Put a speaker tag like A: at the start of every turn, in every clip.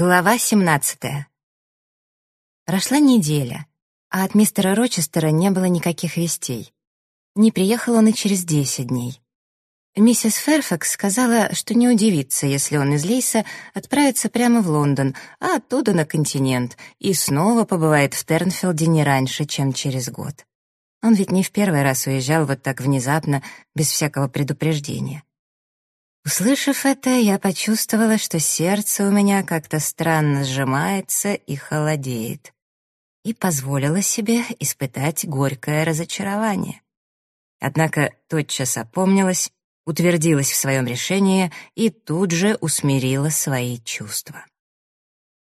A: Глава 17. Прошла неделя, а от мистера Рочестера не было никаких вестей. Не приехал он и через 10 дней. Миссис Ферфакс сказала, что не удивится, если он из Лейса отправится прямо в Лондон, а оттуда на континент, и снова побывает в Тернфилде не раньше, чем через год. Он ведь не в первый раз уезжал вот так внезапно, без всякого предупреждения. Услышав это, я почувствовала, что сердце у меня как-то странно сжимается и холодеет, и позволила себе испытать горькое разочарование. Однако тотчас опомнилась, утвердилась в своем решении и тут же усмирила свои чувства.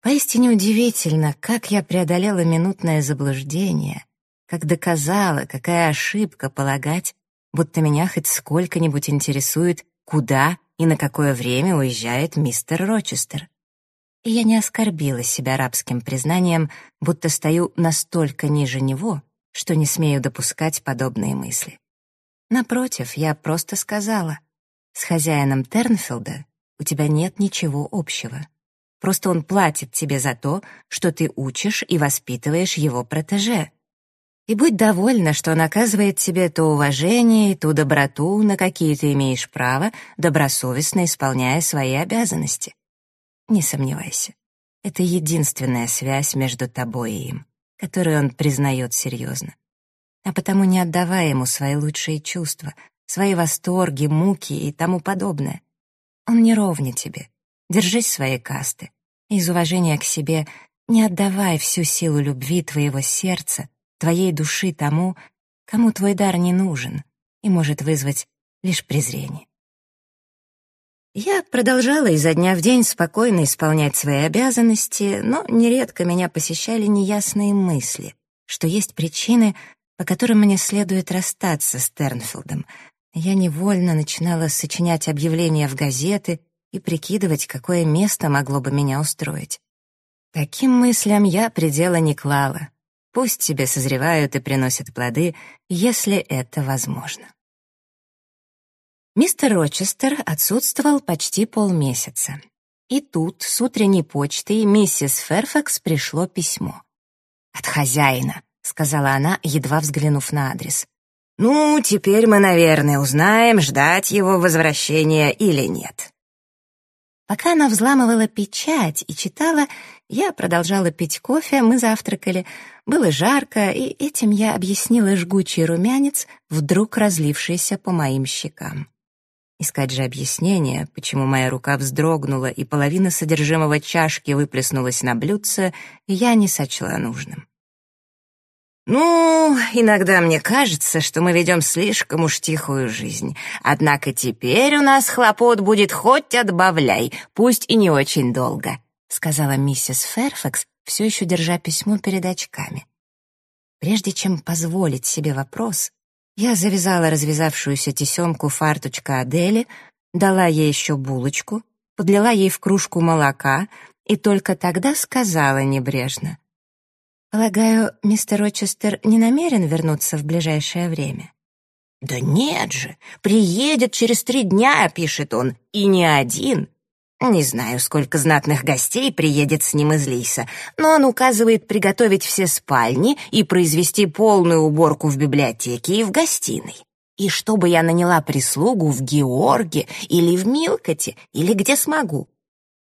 A: Поистине удивительно, как я преодолела минутное заблуждение, как доказала, какая ошибка полагать, будто меня хоть сколько-нибудь интересует куда и на какое время уезжает мистер Рочестер. И я не оскорбила себя рабским признанием, будто стою настолько ниже него, что не смею допускать подобные мысли. Напротив, я просто сказала, с хозяином Тернфилда у тебя нет ничего общего. Просто он платит тебе за то, что ты учишь и воспитываешь его протеже. И будь довольна, что он оказывает тебе то уважение и ту доброту, на какие ты имеешь право, добросовестно исполняя свои обязанности. Не сомневайся, это единственная связь между тобой и им, которую он признает серьезно. А потому не отдавай ему свои лучшие чувства, свои восторги, муки и тому подобное. Он не ровня тебе. Держись своей касты. Из уважения к себе не отдавай всю силу любви твоего сердца твоей души тому, кому твой дар не нужен и может вызвать лишь презрение. Я продолжала изо дня в день спокойно исполнять свои обязанности, но нередко меня посещали неясные мысли, что есть причины, по которым мне следует расстаться с Тернфилдом. Я невольно начинала сочинять объявления в газеты и прикидывать, какое место могло бы меня устроить. Таким мыслям я предела не клала, Пусть себе созревают и приносят плоды, если это возможно. Мистер Рочестер отсутствовал почти полмесяца. И тут с утренней почты миссис Ферфакс пришло письмо. «От хозяина», — сказала она, едва взглянув на адрес. «Ну, теперь мы, наверное, узнаем, ждать его возвращения или нет». Пока она взламывала печать и читала, я продолжала пить кофе, мы завтракали. Было жарко, и этим я объяснила жгучий румянец, вдруг разлившийся по моим щекам. Искать же объяснение, почему моя рука вздрогнула и половина содержимого чашки выплеснулась на блюдце, я не сочла нужным. «Ну, иногда мне кажется, что мы ведем слишком уж тихую жизнь. Однако теперь у нас хлопот будет хоть отбавляй, пусть и не очень долго», сказала миссис Ферфакс, все еще держа письмо перед очками. Прежде чем позволить себе вопрос, я завязала развязавшуюся тесемку фарточка Адели, дала ей еще булочку, подлила ей в кружку молока и только тогда сказала небрежно — Полагаю, мистер Рочестер не намерен вернуться в ближайшее время? Да нет же, приедет через три дня, пишет он, и не один. Не знаю, сколько знатных гостей приедет с ним из Лиса, но он указывает приготовить все спальни и произвести полную уборку в библиотеке и в гостиной. И чтобы я наняла прислугу в Георге или в Милкоте, или где смогу.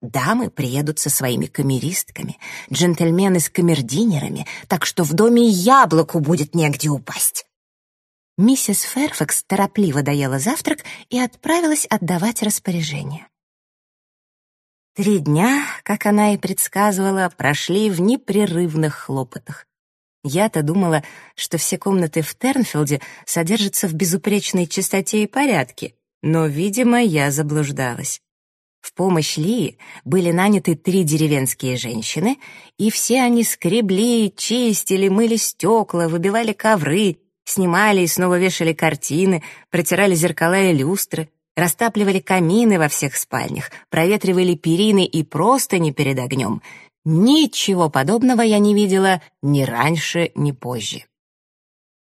A: Дамы приедут со своими камеристками, джентльмены с камердинерами, так что в доме яблоку будет негде упасть. Миссис Ферфакс торопливо доела завтрак и отправилась отдавать распоряжение. Три дня, как она и предсказывала, прошли в непрерывных хлопотах. Я-то думала, что все комнаты в Тернфилде содержатся в безупречной чистоте и порядке, но, видимо, я заблуждалась. В помощь Ли были наняты три деревенские женщины, и все они скребли, чистили, мыли стекла, выбивали ковры, снимали и снова вешали картины, протирали зеркала и люстры, растапливали камины во всех спальнях, проветривали перины и просто не перед огнем. Ничего подобного я не видела ни раньше, ни позже.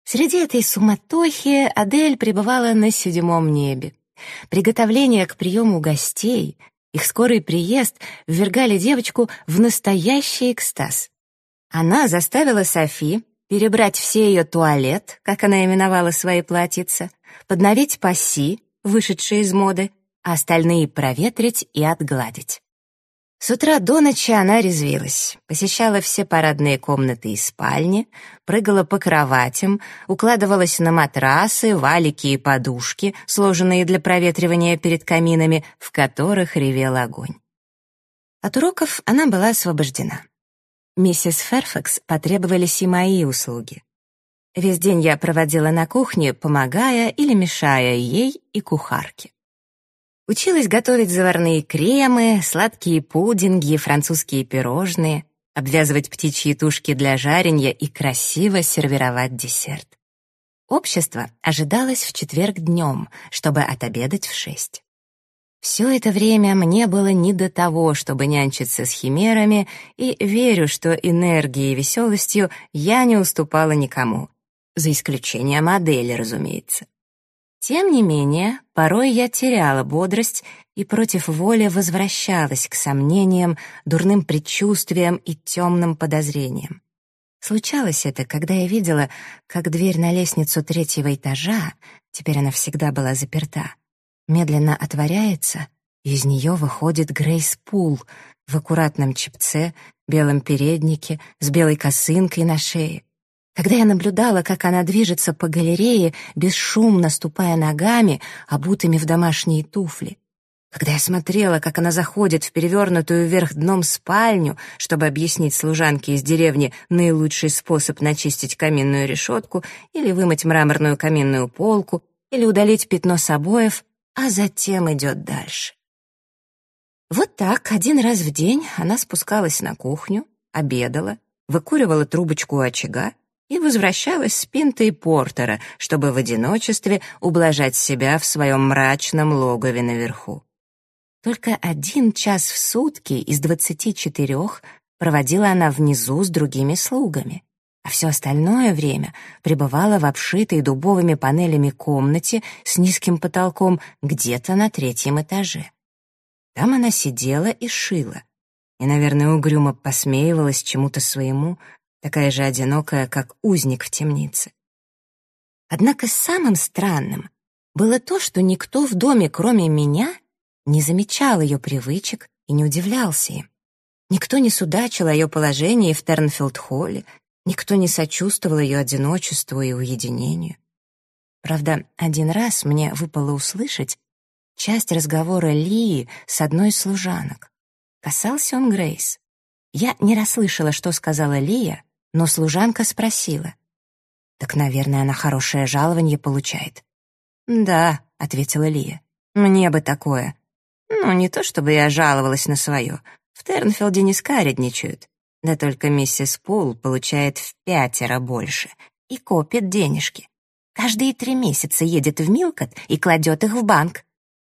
A: Среди этой суматохи Адель пребывала на седьмом небе. Приготовление к приему гостей, Их скорый приезд ввергали девочку в настоящий экстаз. Она заставила Софи перебрать все ее туалет, как она именовала свои платьица, подновить пасси, вышедшие из моды, а остальные проветрить и отгладить. С утра до ночи она резвилась, посещала все парадные комнаты и спальни, прыгала по кроватям, укладывалась на матрасы, валики и подушки, сложенные для проветривания перед каминами, в которых ревел огонь. От уроков она была освобождена. Миссис Ферфакс потребовались и мои услуги. Весь день я проводила на кухне, помогая или мешая ей и кухарке. Училась готовить заварные кремы, сладкие пудинги, французские пирожные, обвязывать птичьи тушки для жаренья и красиво сервировать десерт. Общество ожидалось в четверг днем, чтобы отобедать в шесть. Все это время мне было не до того, чтобы нянчиться с химерами, и верю, что энергией и веселостью я не уступала никому, за исключением модели, разумеется. Тем не менее, порой я теряла бодрость и против воли возвращалась к сомнениям, дурным предчувствиям и темным подозрениям. Случалось это, когда я видела, как дверь на лестницу третьего этажа, теперь она всегда была заперта, медленно отворяется, и из нее выходит Грейс Пул в аккуратном чепце, белом переднике, с белой косынкой на шее. Когда я наблюдала, как она движется по галерее, бесшумно ступая ногами, обутыми в домашние туфли, когда я смотрела, как она заходит в перевернутую вверх дном спальню, чтобы объяснить служанке из деревни наилучший способ начистить каминную решетку или вымыть мраморную каминную полку или удалить пятно с обоев, а затем идет дальше. Вот так один раз в день она спускалась на кухню, обедала, выкуривала трубочку у очага и возвращалась с пинтой портера, чтобы в одиночестве ублажать себя в своем мрачном логове наверху. Только один час в сутки из двадцати четырех проводила она внизу с другими слугами, а все остальное время пребывала в обшитой дубовыми панелями комнате с низким потолком где-то на третьем этаже. Там она сидела и шила, и, наверное, угрюмо посмеивалась чему-то своему, такая же одинокая, как узник в темнице. Однако самым странным было то, что никто в доме, кроме меня, не замечал ее привычек и не удивлялся им. Никто не судачил о ее положении в Тернфилд-холле, никто не сочувствовал ее одиночеству и уединению. Правда, один раз мне выпало услышать часть разговора Лии с одной из служанок. Касался он Грейс. Я не расслышала, что сказала Лия, но служанка спросила. «Так, наверное, она хорошее жалование получает». «Да», — ответила Лия, — «мне бы такое. Ну, не то чтобы я жаловалась на свое. В Тернфилде не скаредничают. Да только миссис Пул получает в пятеро больше и копит денежки. Каждые три месяца едет в Милкот и кладет их в банк.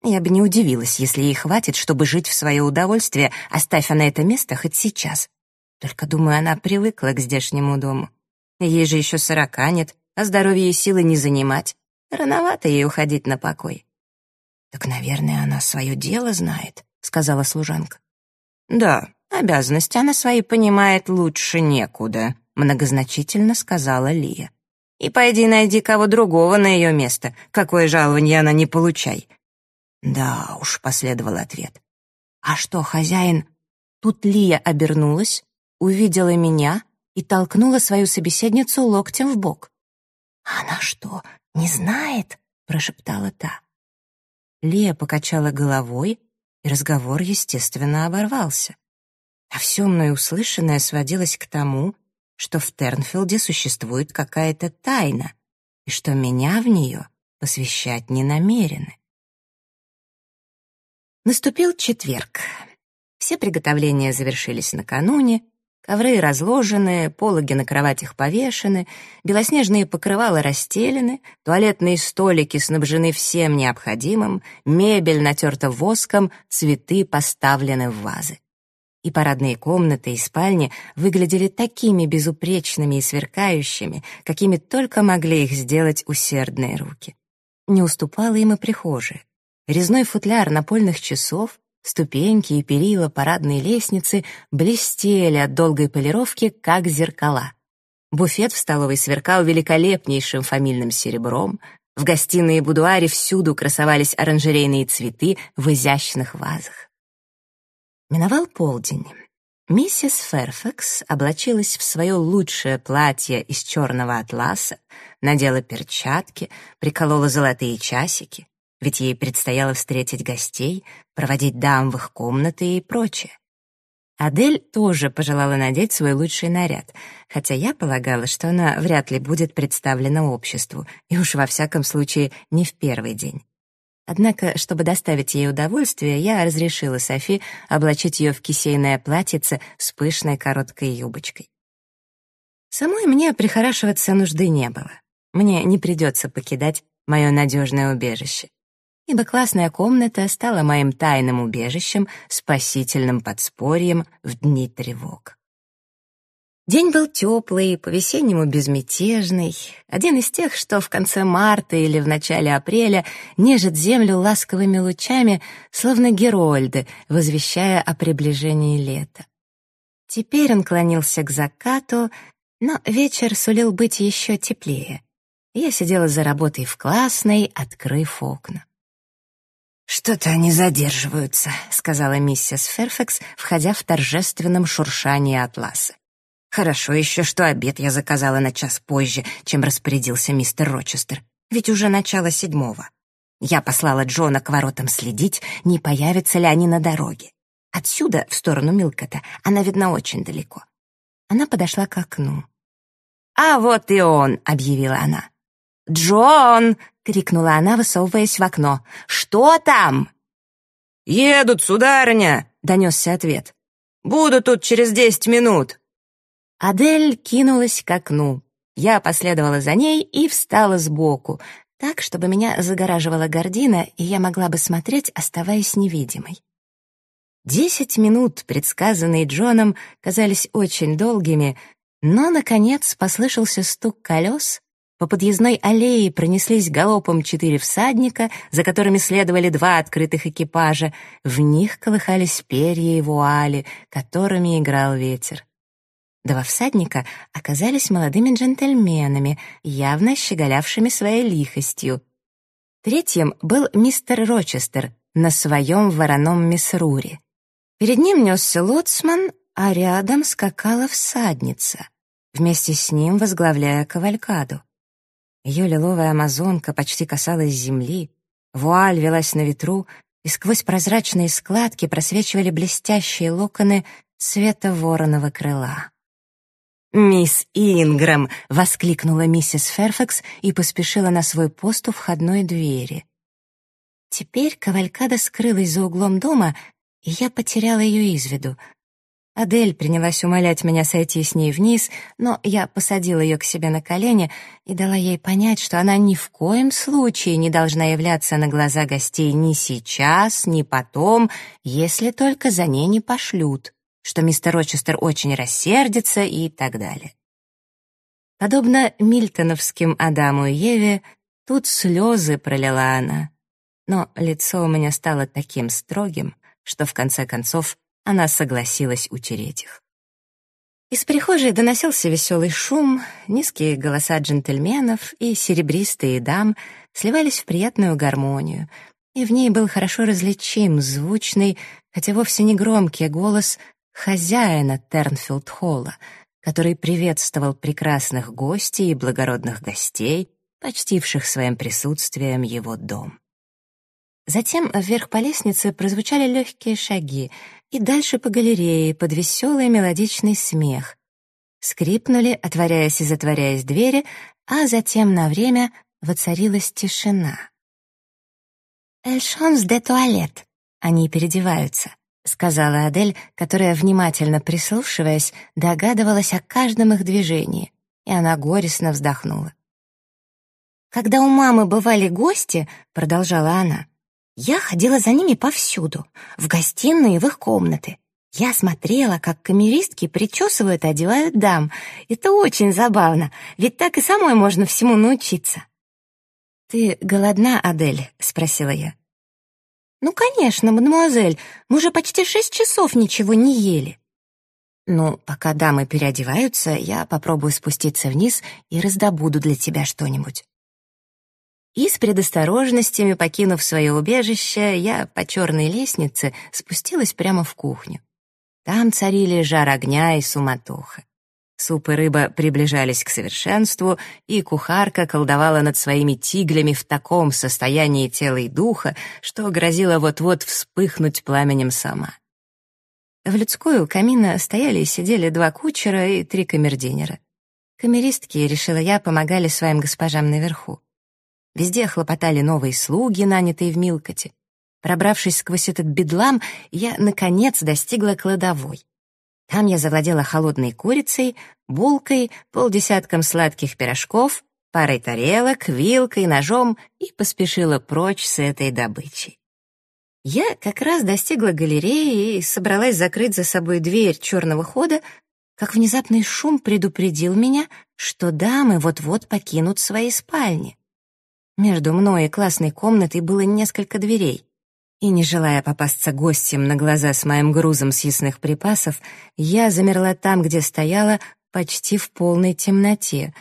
A: Я бы не удивилась, если ей хватит, чтобы жить в свое удовольствие, оставь она это место хоть сейчас. Только, думаю, она привыкла к здешнему дому. Ей же еще сорока нет, а здоровье и силы не занимать. Рановато ей уходить на покой. «Так, наверное, она свое дело знает», — сказала служанка. «Да, обязанности она свои понимает лучше некуда», — многозначительно сказала Лия. «И пойди найди кого другого на ее место, какое жалование она не получай». «Да уж», — последовал ответ. «А что, хозяин...» Тут Лия обернулась, увидела меня и толкнула свою собеседницу локтем в бок. «Она что, не знает?» — прошептала та. Лия покачала головой, и разговор, естественно, оборвался. А все мной услышанное сводилось к тому, что в Тернфилде существует какая-то тайна, и что меня в нее посвящать не намерены. Наступил четверг. Все приготовления завершились накануне, Ковры разложены, пологи на кроватях повешены, белоснежные покрывала расстелены, туалетные столики снабжены всем необходимым, мебель натерта воском, цветы поставлены в вазы. И парадные комнаты и спальни выглядели такими безупречными и сверкающими, какими только могли их сделать усердные руки. Не уступала им и прихожая. Резной футляр напольных часов Ступеньки и перила парадной лестницы блестели от долгой полировки, как зеркала. Буфет в столовой сверкал великолепнейшим фамильным серебром. В гостиной и будуаре всюду красовались оранжерейные цветы в изящных вазах. Миновал полдень. Миссис Ферфакс облачилась в свое лучшее платье из черного атласа, надела перчатки, приколола золотые часики ведь ей предстояло встретить гостей, проводить дам в их комнаты и прочее. Адель тоже пожелала надеть свой лучший наряд, хотя я полагала, что она вряд ли будет представлена обществу, и уж во всяком случае не в первый день. Однако, чтобы доставить ей удовольствие, я разрешила Софи облачить ее в кисейное платьице с пышной короткой юбочкой. Самой мне прихорашиваться нужды не было. Мне не придется покидать мое надежное убежище ибо классная комната стала моим тайным убежищем, спасительным подспорьем в дни тревог. День был теплый, по-весеннему безмятежный, один из тех, что в конце марта или в начале апреля нежит землю ласковыми лучами, словно герольды, возвещая о приближении лета. Теперь он клонился к закату, но вечер сулил быть еще теплее. Я сидела за работой в классной, открыв окна. «Что-то они задерживаются», — сказала миссис Ферфакс, входя в торжественном шуршании атласа. «Хорошо еще, что обед я заказала на час позже, чем распорядился мистер Рочестер, ведь уже начало седьмого. Я послала Джона к воротам следить, не появятся ли они на дороге. Отсюда, в сторону Милкота, она видна очень далеко. Она подошла к окну. «А вот и он!» — объявила она. «Джон!» — крикнула она, высовываясь в окно. «Что там?»
B: «Едут, сударыня!» — донесся ответ. «Буду тут через десять минут!»
A: Адель кинулась к окну. Я последовала за ней и встала сбоку, так, чтобы меня загораживала гардина, и я могла бы смотреть, оставаясь невидимой. Десять минут, предсказанные Джоном, казались очень долгими, но, наконец, послышался стук колес, по подъездной аллее пронеслись галопом четыре всадника, за которыми следовали два открытых экипажа. В них колыхались перья и вуали, которыми играл ветер. Два всадника оказались молодыми джентльменами, явно щеголявшими своей лихостью. Третьим был мистер Рочестер на своем вороном мисруре. Перед ним несся лоцман, а рядом скакала всадница, вместе с ним возглавляя кавалькаду. Ее лиловая амазонка почти касалась земли, вуаль велась на ветру, и сквозь прозрачные складки просвечивали блестящие локоны цвета вороного крыла. «Мисс Ингрэм!» — воскликнула миссис Ферфакс и поспешила на свой пост у входной двери. Теперь кавалькада скрылась за углом дома, и я потеряла ее из виду — Адель принялась умолять меня сойти с ней вниз, но я посадила ее к себе на колени и дала ей понять, что она ни в коем случае не должна являться на глаза гостей ни сейчас, ни потом, если только за ней не пошлют, что мистер Рочестер очень рассердится и так далее. Подобно мильтоновским Адаму и Еве, тут слезы пролила она, но лицо у меня стало таким строгим, что в конце концов она согласилась утереть их. Из прихожей доносился веселый шум, низкие голоса джентльменов и серебристые дам сливались в приятную гармонию, и в ней был хорошо различим звучный, хотя вовсе не громкий голос хозяина Тернфилд-холла, который приветствовал прекрасных гостей и благородных гостей, почтивших своим присутствием его дом. Затем вверх по лестнице прозвучали легкие шаги, и дальше по галерее под веселый мелодичный смех. Скрипнули, отворяясь и затворяясь двери, а затем на время воцарилась тишина. «Эль шанс де туалет», они переодеваются, сказала Адель, которая, внимательно прислушиваясь, догадывалась о каждом их движении, и она горестно вздохнула. «Когда у мамы бывали гости», — продолжала она, я ходила за ними повсюду, в гостиные и в их комнаты. Я смотрела, как камеристки причесывают и одевают дам. Это очень забавно, ведь так и самой можно всему научиться. «Ты голодна, Адель?» — спросила я. «Ну, конечно, мадемуазель, мы уже почти шесть часов ничего не ели». «Ну, пока дамы переодеваются, я попробую спуститься вниз и раздобуду для тебя что-нибудь». И с предосторожностями, покинув свое убежище, я по черной лестнице спустилась прямо в кухню. Там царили жар огня и суматоха. Суп и рыба приближались к совершенству, и кухарка колдовала над своими тиглями в таком состоянии тела и духа, что грозила вот-вот вспыхнуть пламенем сама. В людскую у камина стояли и сидели два кучера и три камердинера. Камеристки, решила я, помогали своим госпожам наверху. Везде хлопотали новые слуги, нанятые в Милкоте. Пробравшись сквозь этот бедлам, я, наконец, достигла кладовой. Там я завладела холодной курицей, булкой, полдесятком сладких пирожков, парой тарелок, вилкой, ножом и поспешила прочь с этой добычей. Я как раз достигла галереи и собралась закрыть за собой дверь черного хода, как внезапный шум предупредил меня, что дамы вот-вот покинут свои спальни. Между мной и классной комнатой было несколько дверей. И, не желая попасться гостям на глаза с моим грузом съестных припасов, я замерла там, где стояла, почти в полной темноте.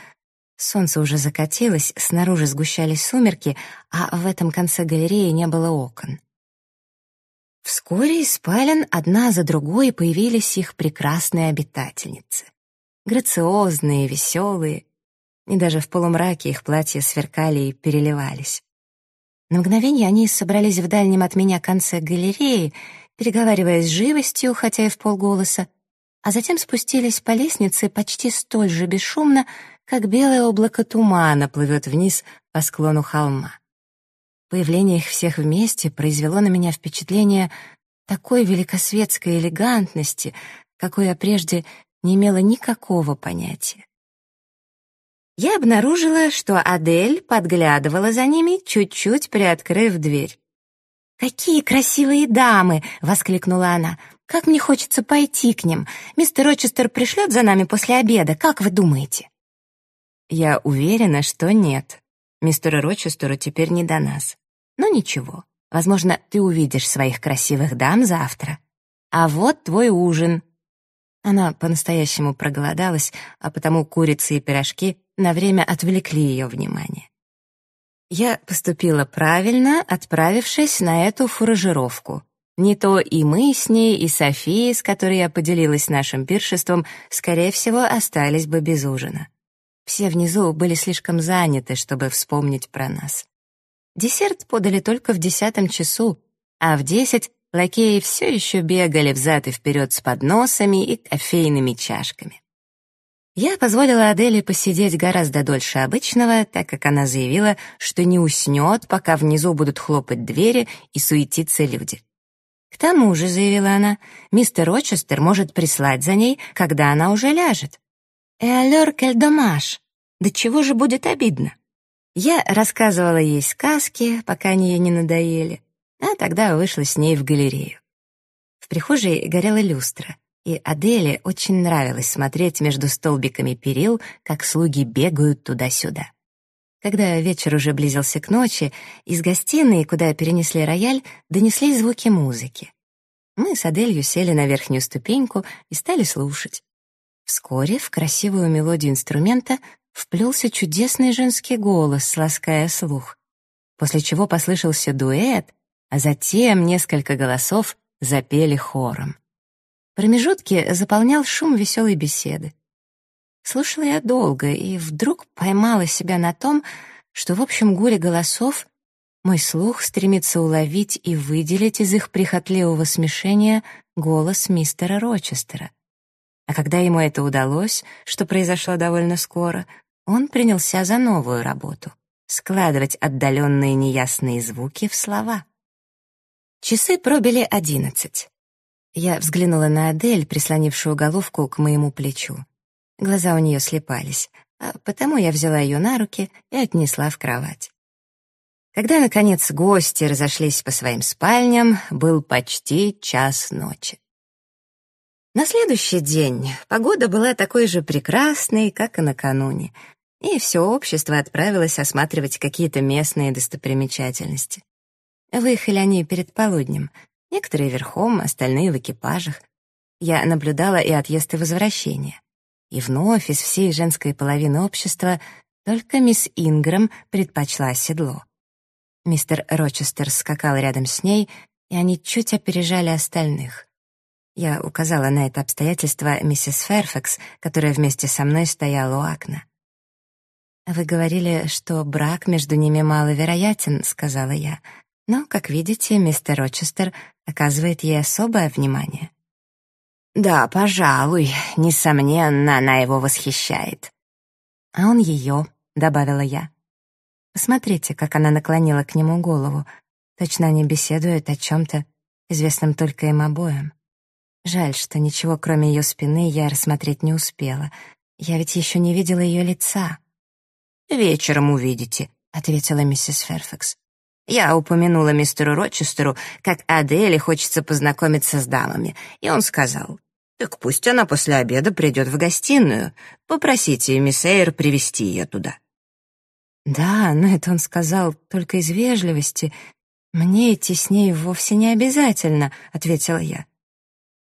A: Солнце уже закатилось, снаружи сгущались сумерки, а в этом конце галереи не было окон. Вскоре из спален одна за другой появились их прекрасные обитательницы. Грациозные, веселые, и даже в полумраке их платья сверкали и переливались. На мгновение они собрались в дальнем от меня конце галереи, переговариваясь с живостью, хотя и в полголоса, а затем спустились по лестнице почти столь же бесшумно, как белое облако тумана плывет вниз по склону холма. Появление их всех вместе произвело на меня впечатление такой великосветской элегантности, какой я прежде не имела никакого понятия я обнаружила, что Адель подглядывала за ними, чуть-чуть приоткрыв дверь. «Какие красивые дамы!» — воскликнула она. «Как мне хочется пойти к ним! Мистер Рочестер пришлет за нами после обеда, как вы думаете?» «Я уверена, что нет. Мистеру Рочестеру теперь не до нас. Но ничего, возможно, ты увидишь своих красивых дам завтра. А вот твой ужин». Она по-настоящему проголодалась, а потому курицы и пирожки на время отвлекли ее внимание. Я поступила правильно, отправившись на эту фуражировку. Не то и мы с ней, и София, с которой я поделилась нашим пиршеством, скорее всего, остались бы без ужина. Все внизу были слишком заняты, чтобы вспомнить про нас. Десерт подали только в десятом часу, а в десять лакеи все еще бегали взад и вперед с подносами и кофейными чашками. Я позволила Аделе посидеть гораздо дольше обычного, так как она заявила, что не уснет, пока внизу будут хлопать двери и суетиться люди. К тому же, заявила она, мистер Рочестер может прислать за ней, когда она уже ляжет. «И алёр кель домаш!» Да чего же будет обидно? Я рассказывала ей сказки, пока они ей не надоели, а тогда вышла с ней в галерею. В прихожей горела люстра. И Аделе очень нравилось смотреть между столбиками перил, как слуги бегают туда-сюда. Когда вечер уже близился к ночи, из гостиной, куда перенесли рояль, донеслись звуки музыки. Мы с Аделью сели на верхнюю ступеньку и стали слушать. Вскоре в красивую мелодию инструмента вплелся чудесный женский голос, лаская слух, после чего послышался дуэт, а затем несколько голосов запели хором. Промежутки заполнял шум веселой беседы. Слушала я долго и вдруг поймала себя на том, что в общем гуле голосов мой слух стремится уловить и выделить из их прихотливого смешения голос мистера Рочестера. А когда ему это удалось, что произошло довольно скоро, он принялся за новую работу — складывать отдаленные неясные звуки в слова. Часы пробили одиннадцать. Я взглянула на Адель, прислонившую головку к моему плечу. Глаза у нее слепались, а потому я взяла ее на руки и отнесла в кровать. Когда, наконец, гости разошлись по своим спальням, был почти час ночи. На следующий день погода была такой же прекрасной, как и накануне, и все общество отправилось осматривать какие-то местные достопримечательности. Выехали они перед полуднем. Некоторые верхом, остальные в экипажах. Я наблюдала и отъезд и возвращение. И вновь из всей женской половины общества только мисс Ингрэм предпочла седло. Мистер Рочестер скакал рядом с ней, и они чуть опережали остальных. Я указала на это обстоятельство миссис Ферфакс, которая вместе со мной стояла у окна. «Вы говорили, что брак между ними маловероятен», — сказала я. «Но, как видите, мистер Рочестер оказывает ей особое внимание».
B: «Да, пожалуй, несомненно, она его восхищает».
A: «А он ее», — добавила я. Посмотрите, как она наклонила к нему голову. Точно они беседуют о чем-то, известном только им обоим. Жаль, что ничего, кроме ее спины, я рассмотреть не успела. Я ведь еще не видела ее лица.
B: «Вечером увидите», — ответила миссис Ферфакс. «Я упомянула мистеру Рочестеру, как Аделе хочется познакомиться с дамами, и он сказал, «Так пусть она после обеда придет в гостиную. Попросите мисс Эйр привести ее туда».
A: Да, но это он сказал только из вежливости. Мне идти с ней вовсе не обязательно, ответила я.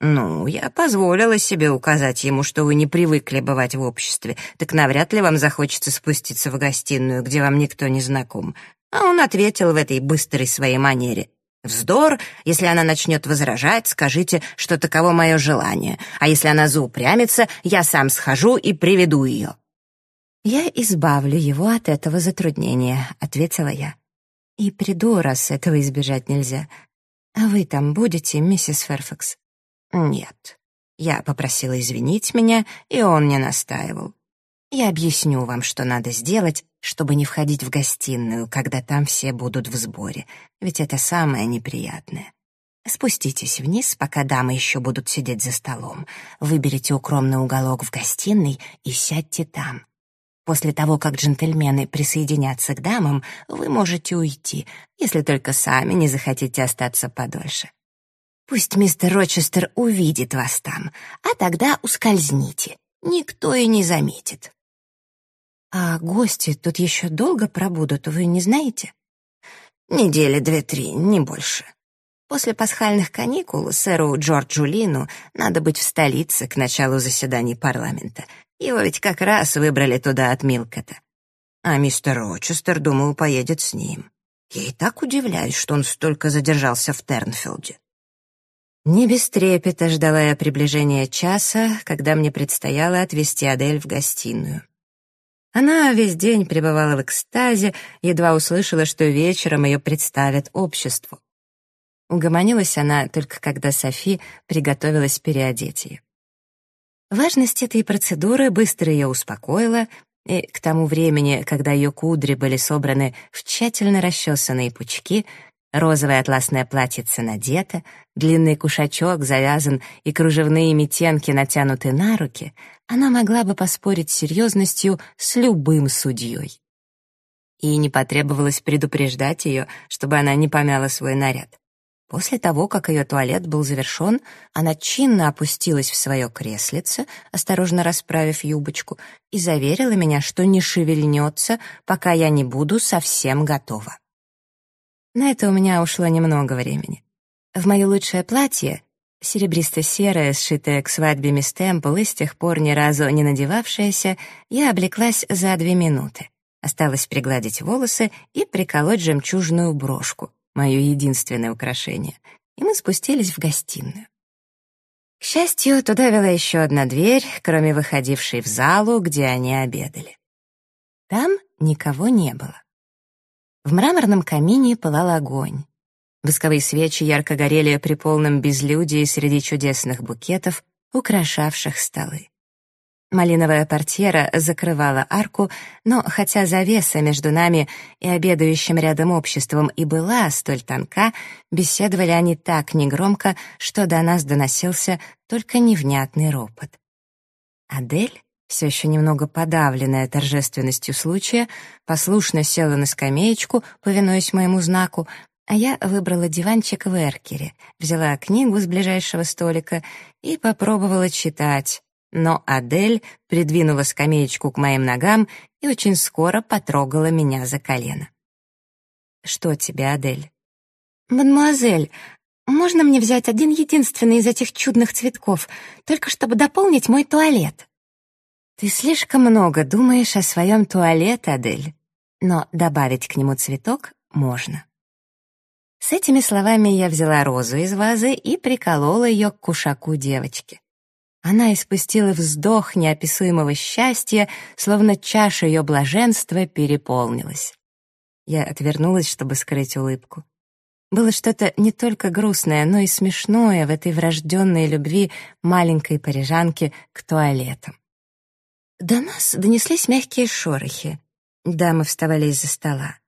B: «Ну, я позволила себе указать ему, что вы не привыкли бывать в обществе, так навряд ли вам захочется спуститься в гостиную, где вам никто не знаком». А он ответил в этой быстрой своей манере. «Вздор, если она начнет возражать, скажите, что таково мое желание, а если она заупрямится, я сам схожу и приведу ее».
A: «Я избавлю его от этого затруднения», — ответила я. «И приду, раз этого избежать нельзя. А вы там будете, миссис Ферфакс?»
B: «Нет». Я попросила извинить меня, и он не настаивал. «Я объясню вам, что надо сделать, чтобы не входить в гостиную, когда там все будут в сборе, ведь это самое неприятное. Спуститесь вниз, пока дамы еще будут сидеть за столом. Выберите укромный уголок в гостиной и сядьте там. После того, как джентльмены присоединятся к дамам, вы можете уйти, если только сами не захотите остаться подольше. Пусть мистер Рочестер увидит вас там, а тогда ускользните. Никто и не заметит.
A: А гости тут еще долго пробудут, вы не знаете?
B: Недели две-три, не больше. После пасхальных каникул сэру Джорджу Лину надо быть в столице к началу заседаний парламента — его ведь как раз выбрали туда от Милкота. А мистер Рочестер, думал, поедет с ним. Я и так удивляюсь, что он столько задержался в Тернфилде.
A: Не без трепета ждала я приближения часа, когда мне предстояло отвезти Адель в гостиную. Она весь день пребывала в экстазе, едва услышала, что вечером ее представят обществу. Угомонилась она только когда Софи приготовилась переодеть ее. Важность этой процедуры быстро ее успокоила, и к тому времени, когда ее кудри были собраны в тщательно расчесанные пучки, розовое атласное платьице надето, длинный кушачок завязан и кружевные метенки натянуты на руки, она могла бы поспорить серьезностью с любым судьей. И не потребовалось предупреждать ее, чтобы она не помяла свой наряд. После того, как ее туалет был завершен, она чинно опустилась в свое креслице, осторожно расправив юбочку, и заверила меня, что не шевельнется, пока я не буду совсем готова. На это у меня ушло немного времени. В мое лучшее платье, серебристо-серое, сшитое к свадьбе мисс Темпл и с тех пор ни разу не надевавшееся, я облеклась за две минуты. Осталось пригладить волосы и приколоть жемчужную брошку — мое единственное украшение, и мы спустились в гостиную. К счастью, туда вела еще одна дверь, кроме выходившей в залу, где они обедали. Там никого не было. В мраморном камине пылал огонь. Восковые свечи ярко горели при полном безлюдии среди чудесных букетов, украшавших столы. Малиновая портьера закрывала арку, но хотя завеса между нами и обедающим рядом обществом и была столь тонка, беседовали они так негромко, что до нас доносился только невнятный ропот. Адель, все еще немного подавленная торжественностью случая, послушно села на скамеечку, повинуясь моему знаку, а я выбрала диванчик в эркере, взяла книгу с ближайшего столика и попробовала читать, но Адель придвинула скамеечку к моим ногам и очень скоро потрогала меня за колено. «Что тебе, Адель?» «Мадемуазель, можно мне взять один единственный из этих чудных цветков, только чтобы дополнить мой туалет?» «Ты слишком много думаешь о своем туалете, Адель, но добавить к нему цветок можно». С этими словами я взяла розу из вазы и приколола ее к кушаку девочки. Она испустила вздох неописуемого счастья, словно чаша ее блаженства переполнилась. Я отвернулась, чтобы скрыть улыбку. Было что-то не только грустное, но и смешное в этой врожденной любви маленькой парижанки к туалетам. До нас донеслись мягкие шорохи. Дамы вставали из-за стола.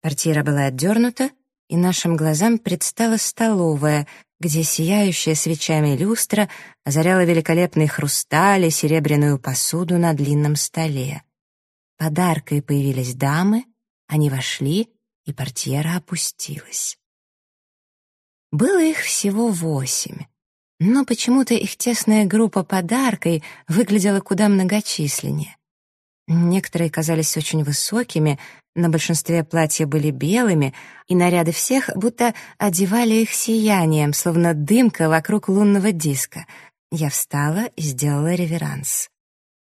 A: Портьера была отдернута, и нашим глазам предстала столовая, где сияющая свечами люстра озаряла великолепный хрусталь и серебряную посуду на длинном столе. Подаркой появились дамы, они вошли, и портьера опустилась. Было их всего восемь, но почему-то их тесная группа подаркой выглядела куда многочисленнее. Некоторые казались очень высокими, на большинстве платья были белыми, и наряды всех будто одевали их сиянием, словно дымка вокруг лунного диска. Я встала и сделала реверанс.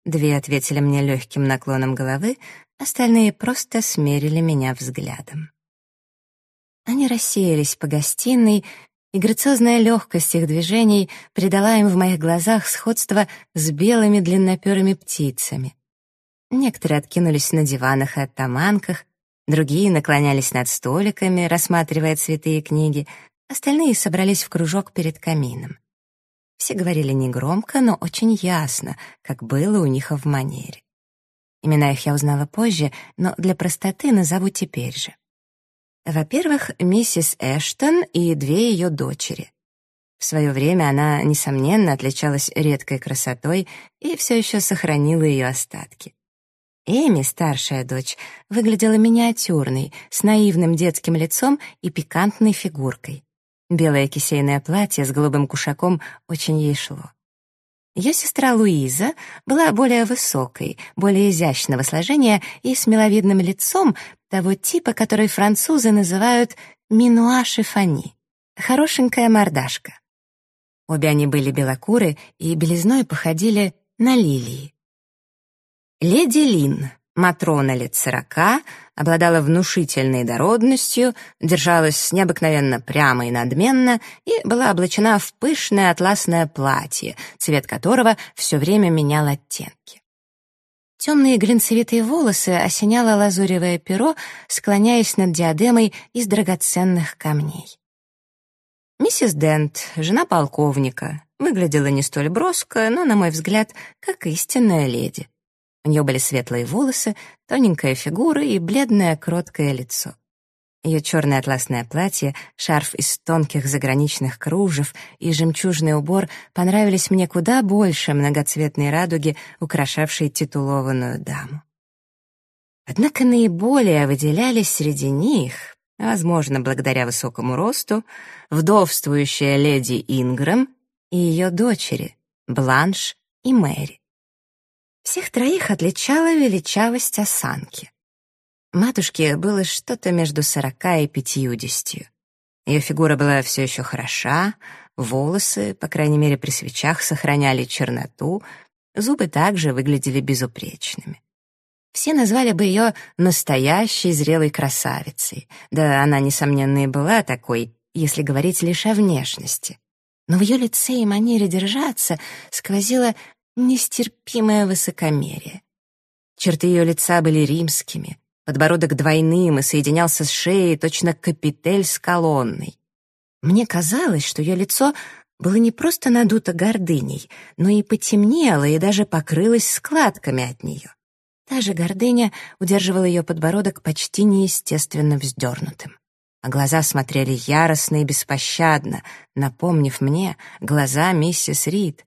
A: Две ответили мне легким наклоном головы, остальные просто смерили меня взглядом. Они рассеялись по гостиной, и грациозная легкость их движений придала им в моих глазах сходство с белыми длинноперыми птицами. Некоторые откинулись на диванах и оттаманках, другие наклонялись над столиками, рассматривая цветы и книги, остальные собрались в кружок перед камином. Все говорили негромко, но очень ясно, как было у них в манере. Имена их я узнала позже, но для простоты назову теперь же. Во-первых, миссис Эштон и две ее дочери. В свое время она, несомненно, отличалась редкой красотой и все еще сохранила ее остатки. Эми, старшая дочь, выглядела миниатюрной, с наивным детским лицом и пикантной фигуркой. Белое кисейное платье с голубым кушаком очень ей шло. Ее сестра Луиза была более высокой, более изящного сложения и с миловидным лицом того типа, который французы называют «минуа шифани» — хорошенькая мордашка. Обе они были белокуры и белизной походили на лилии. Леди Лин, Матрона лет сорока, обладала внушительной дородностью, держалась необыкновенно прямо и надменно и была облачена в пышное атласное платье, цвет которого все время менял оттенки. Темные глинцевитые волосы осеняло лазуревое перо, склоняясь над диадемой из драгоценных камней. Миссис Дент, жена полковника, выглядела не столь броско, но, на мой взгляд, как истинная леди. У нее были светлые волосы, тоненькая фигура и бледное кроткое лицо. Ее черное атласное платье, шарф из тонких заграничных кружев и жемчужный убор понравились мне куда больше многоцветной радуги, украшавшей титулованную даму. Однако наиболее выделялись среди них, возможно, благодаря высокому росту, вдовствующая леди Ингрэм и ее дочери, Бланш и Мэри. Всех троих отличала величавость осанки. Матушке было что-то между сорока и пятьюдесятью. Ее фигура была все еще хороша, волосы, по крайней мере при свечах, сохраняли черноту, зубы также выглядели безупречными. Все назвали бы ее настоящей зрелой красавицей, да она, несомненно, и была такой, если говорить лишь о внешности. Но в ее лице и манере держаться сквозило нестерпимое высокомерие. Черты ее лица были римскими, подбородок двойным и соединялся с шеей точно капитель с колонной. Мне казалось, что ее лицо было не просто надуто гордыней, но и потемнело и даже покрылось складками от нее. Та же гордыня удерживала ее подбородок почти неестественно вздернутым. А глаза смотрели яростно и беспощадно, напомнив мне глаза миссис Рид,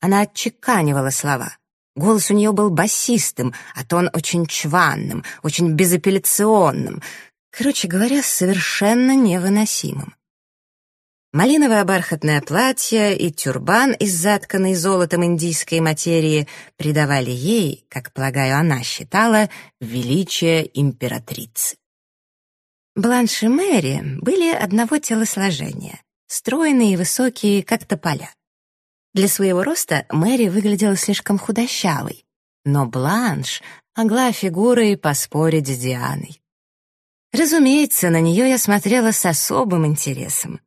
A: она отчеканивала слова. Голос у нее был басистым, а тон очень чванным, очень безапелляционным. Короче говоря, совершенно невыносимым. Малиновое бархатное платье и тюрбан из затканной золотом индийской материи придавали ей, как, полагаю, она считала, величие императрицы. Бланш и Мэри были одного телосложения, стройные и высокие, как тополя. Для своего роста Мэри выглядела слишком худощавой, но Бланш могла фигурой поспорить с Дианой. Разумеется, на нее я смотрела с особым интересом.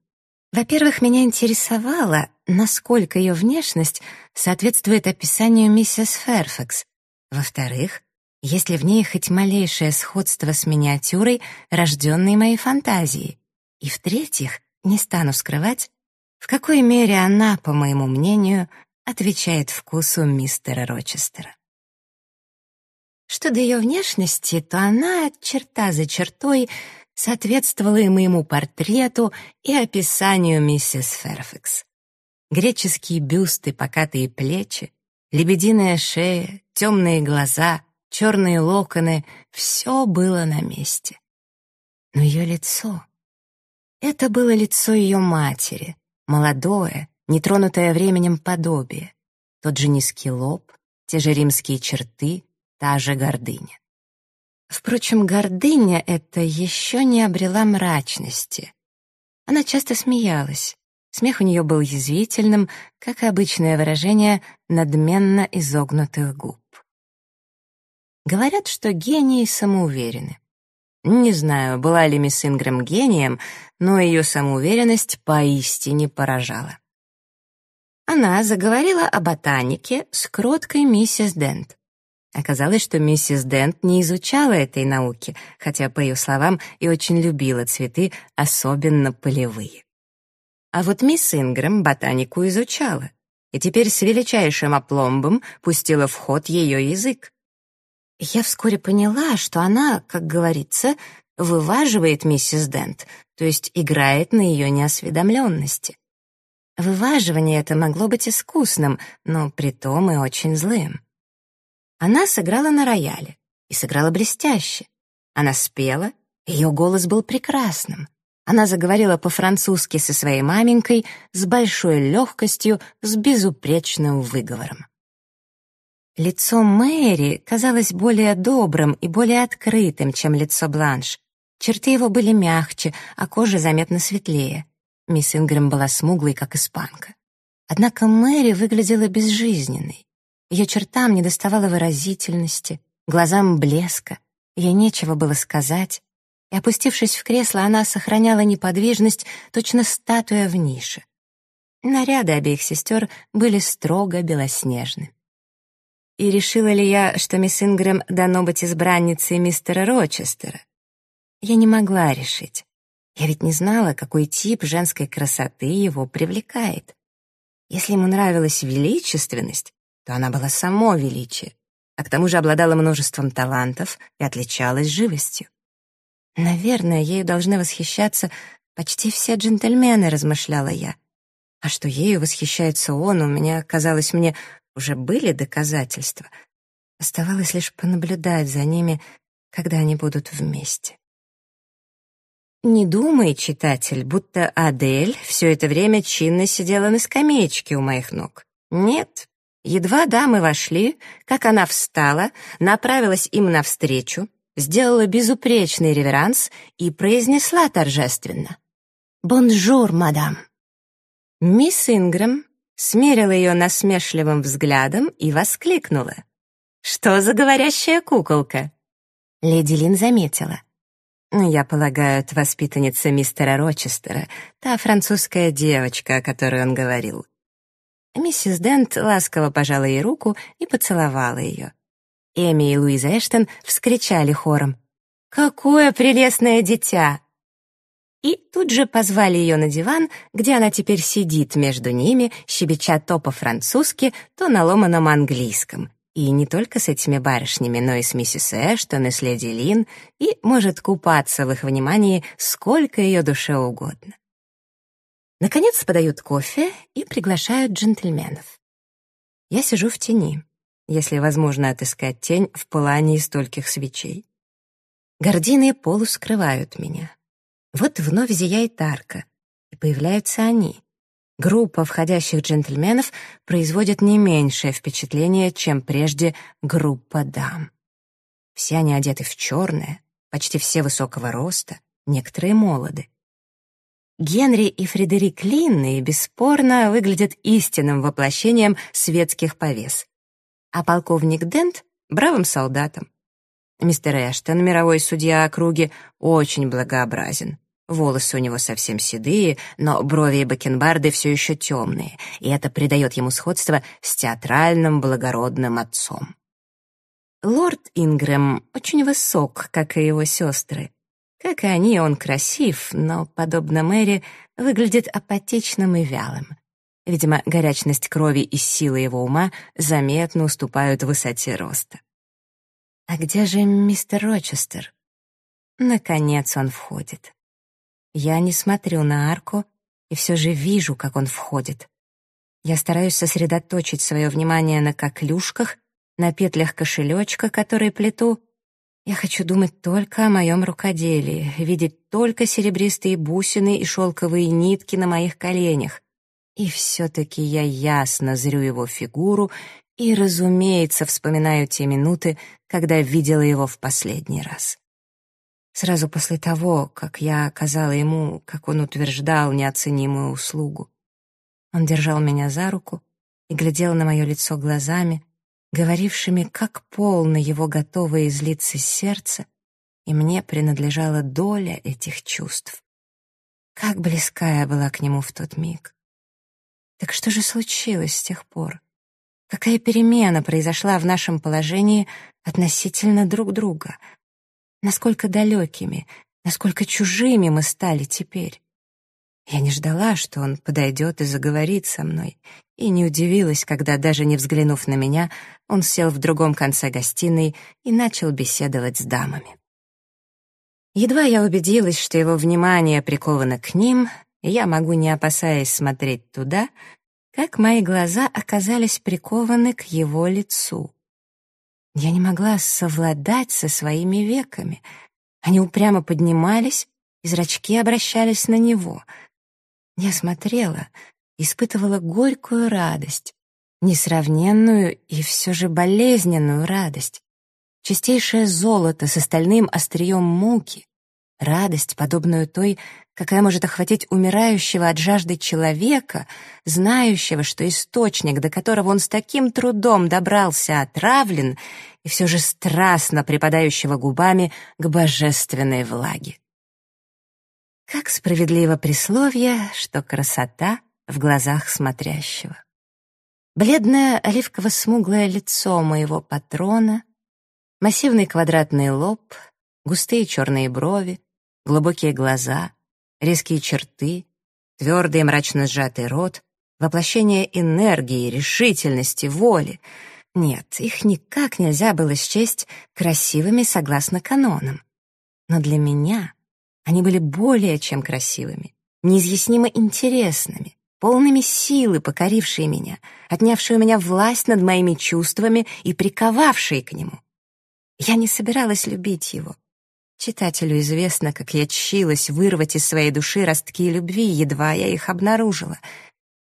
A: Во-первых, меня интересовало, насколько ее внешность соответствует описанию миссис Ферфакс. Во-вторых, есть ли в ней хоть малейшее сходство с миниатюрой, рожденной моей фантазией. И в-третьих, не стану скрывать, в какой мере она, по моему мнению, отвечает вкусу мистера Рочестера. Что до ее внешности, то она, черта за чертой, соответствовала и моему портрету, и описанию миссис Ферфакс. Греческие бюсты, покатые плечи, лебединая шея, темные глаза, черные локоны — все было на месте. Но ее лицо... Это было лицо ее матери, молодое, нетронутое временем подобие. Тот же низкий лоб, те же римские черты, та же гордыня. Впрочем, гордыня эта еще не обрела мрачности. Она часто смеялась. Смех у нее был язвительным, как и обычное выражение надменно изогнутых губ. Говорят, что гении самоуверены. Не знаю, была ли мисс Ингрэм гением, но ее самоуверенность поистине поражала. Она заговорила о ботанике с кроткой миссис Дент. Оказалось, что миссис Дент не изучала этой науки, хотя, по ее словам, и очень любила цветы, особенно полевые. А вот мисс Ингрэм ботанику изучала, и теперь с величайшим опломбом пустила в ход ее язык. Я вскоре поняла, что она, как говорится, вываживает миссис Дент, то есть играет на ее неосведомленности. Вываживание это могло быть искусным, но притом и очень злым. Она сыграла на рояле и сыграла блестяще. Она спела, ее голос был прекрасным. Она заговорила по-французски со своей маменькой с большой легкостью, с безупречным выговором. Лицо Мэри казалось более добрым и более открытым, чем лицо Бланш. Черты его были мягче, а кожа заметно светлее. Мисс Ингрэм была смуглой, как испанка. Однако Мэри выглядела безжизненной. Ее чертам не доставало выразительности, глазам блеска, ей нечего было сказать, и, опустившись в кресло, она сохраняла неподвижность, точно статуя в нише. Наряды обеих сестер были строго белоснежны. И решила ли я, что мисс Ингрэм дано быть избранницей мистера Рочестера? Я не могла решить. Я ведь не знала, какой тип женской красоты его привлекает. Если ему нравилась величественность, то она была само величие, а к тому же обладала множеством талантов и отличалась живостью. Наверное, ею должны восхищаться почти все джентльмены, размышляла я. А что ею восхищается он, у меня, казалось мне, уже были доказательства. Оставалось лишь понаблюдать за ними, когда они будут вместе. Не думай, читатель, будто Адель все это время чинно сидела на скамеечке у моих ног. Нет, Едва дамы вошли, как она встала, направилась им навстречу, сделала безупречный реверанс и произнесла торжественно «Bonjour, mesdames». Мисс Ингрэм смерила ее насмешливым взглядом и воскликнула. «Что за говорящая куколка?» Леди Лин заметила. «Я полагаю, это воспитанница мистера Рочестера, та французская девочка, о которой он говорил. Миссис Дент ласково пожала ей руку и поцеловала ее. Эми и Луиза Эштон вскричали хором «Какое прелестное дитя!» И тут же позвали ее на диван, где она теперь сидит между ними, щебеча то по-французски, то на ломаном английском. И не только с этими барышнями, но и с миссис Эштон и с леди Лин, и может купаться в их внимании сколько ее душе угодно. Наконец подают кофе и приглашают джентльменов. Я сижу в тени, если возможно отыскать тень в пылании стольких свечей. Гордины полускрывают меня. Вот вновь зияет арка, и появляются они. Группа входящих джентльменов производит не меньшее впечатление, чем прежде группа дам. Все они одеты в черное, почти все высокого роста, некоторые молоды. Генри и Фредерик Линны бесспорно выглядят истинным воплощением светских повес, а полковник Дент — бравым солдатом. Мистер Эштон, мировой судья округи, очень благообразен. Волосы у него совсем седые, но брови и бакенбарды все еще темные, и это придает ему сходство с театральным благородным отцом. Лорд Ингрэм очень высок, как и его сестры. Как и они, он красив, но, подобно Мэри, выглядит апатичным и вялым. Видимо, горячность крови и сила его ума заметно уступают высоте роста. А где же мистер Рочестер? Наконец он входит. Я не смотрю на арку и все же вижу, как он входит. Я стараюсь сосредоточить свое внимание на коклюшках, на петлях кошелечка, который плету, я хочу думать только о моем рукоделии, видеть только серебристые бусины и шелковые нитки на моих коленях. И все-таки я ясно зрю его фигуру и, разумеется, вспоминаю те минуты, когда видела его в последний раз. Сразу после того, как я оказала ему, как он утверждал, неоценимую услугу. Он держал меня за руку и глядел на мое лицо глазами, говорившими, как полно его готово излиться сердце, и мне принадлежала доля этих чувств. Как близка я была к нему в тот миг. Так что же случилось с тех пор? Какая перемена произошла в нашем положении относительно друг друга? Насколько далекими, насколько чужими мы стали теперь? Я не ждала, что он подойдет и заговорит со мной, и не удивилась, когда, даже не взглянув на меня, он сел в другом конце гостиной и начал беседовать с дамами. Едва я убедилась, что его внимание приковано к ним, я могу, не опасаясь смотреть туда, как мои глаза оказались прикованы к его лицу. Я не могла совладать со своими веками. Они упрямо поднимались, и зрачки обращались на него — я смотрела, испытывала горькую радость, несравненную и все же болезненную радость, чистейшее золото с остальным острием муки, радость, подобную той, какая может охватить умирающего от жажды человека, знающего, что источник, до которого он с таким трудом добрался, отравлен, и все же страстно припадающего губами к божественной влаге. Как справедливо присловие, что красота в глазах смотрящего. Бледное оливково-смуглое лицо моего патрона, массивный квадратный лоб, густые черные брови, глубокие глаза, резкие черты, твердый мрачно сжатый рот, воплощение энергии, решительности, воли. Нет, их никак нельзя было счесть красивыми согласно канонам. Но для меня они были более чем красивыми, неизъяснимо интересными, полными силы, покорившие меня, отнявшие у меня власть над моими чувствами и приковавшие к нему. Я не собиралась любить его. Читателю известно, как я чилась вырвать из своей души ростки любви, едва я их обнаружила.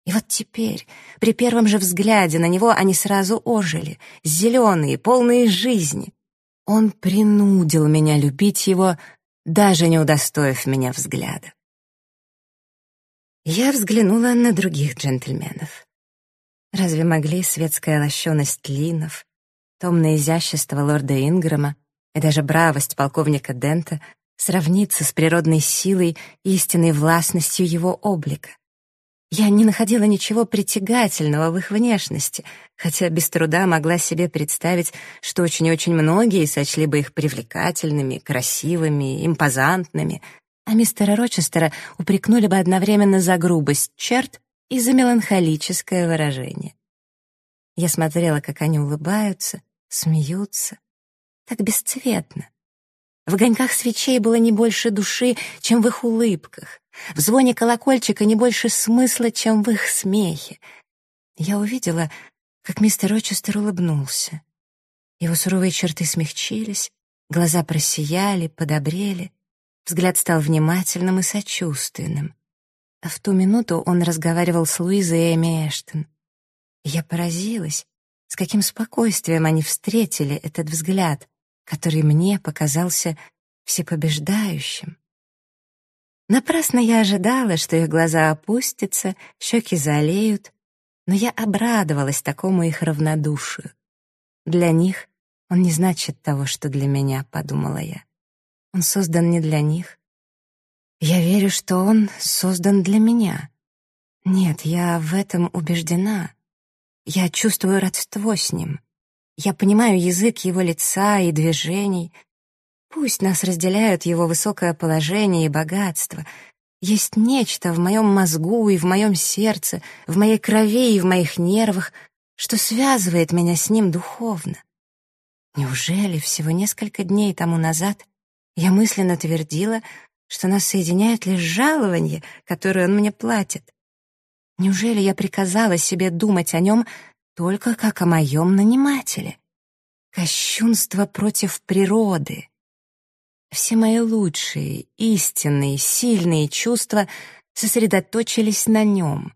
A: И вот теперь, при первом же взгляде на него, они сразу ожили, зеленые, полные жизни. Он принудил меня любить его даже не удостоив меня взгляда. Я взглянула на других джентльменов. Разве могли светская лощеность Линов, томное изящество лорда Инграма и даже бравость полковника Дента сравниться с природной силой и истинной властностью его облика? Я не находила ничего притягательного в их внешности, хотя без труда могла себе представить, что очень и очень многие сочли бы их привлекательными, красивыми, импозантными, а мистера Рочестера упрекнули бы одновременно за грубость черт и за меланхолическое выражение. Я смотрела, как они улыбаются, смеются, так бесцветно. В огоньках свечей было не больше души, чем в их улыбках. В звоне колокольчика не больше смысла, чем в их смехе. Я увидела, как мистер Рочестер улыбнулся. Его суровые черты смягчились, глаза просияли, подобрели, взгляд стал внимательным и сочувственным. А в ту минуту он разговаривал с Луизой Эми Эштон. Я поразилась, с каким спокойствием они встретили этот взгляд, который мне показался всепобеждающим. Напрасно я ожидала, что их глаза опустятся, щеки залеют, но я обрадовалась такому их равнодушию. Для них он не значит того, что для меня, подумала я. Он создан не для них. Я верю, что он создан для меня. Нет, я в этом убеждена. Я чувствую родство с ним. Я понимаю язык его лица и движений. Пусть нас разделяют его высокое положение и богатство. Есть нечто в моем мозгу и в моем сердце, в моей крови и в моих нервах, что связывает меня с ним духовно. Неужели всего несколько дней тому назад я мысленно твердила, что нас соединяет лишь жалование, которое он мне платит? Неужели я приказала себе думать о нем только как о моем нанимателе? Кощунство против природы. Все мои лучшие, истинные, сильные чувства сосредоточились на нем.